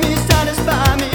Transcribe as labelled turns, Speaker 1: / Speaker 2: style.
Speaker 1: me, satisfy me.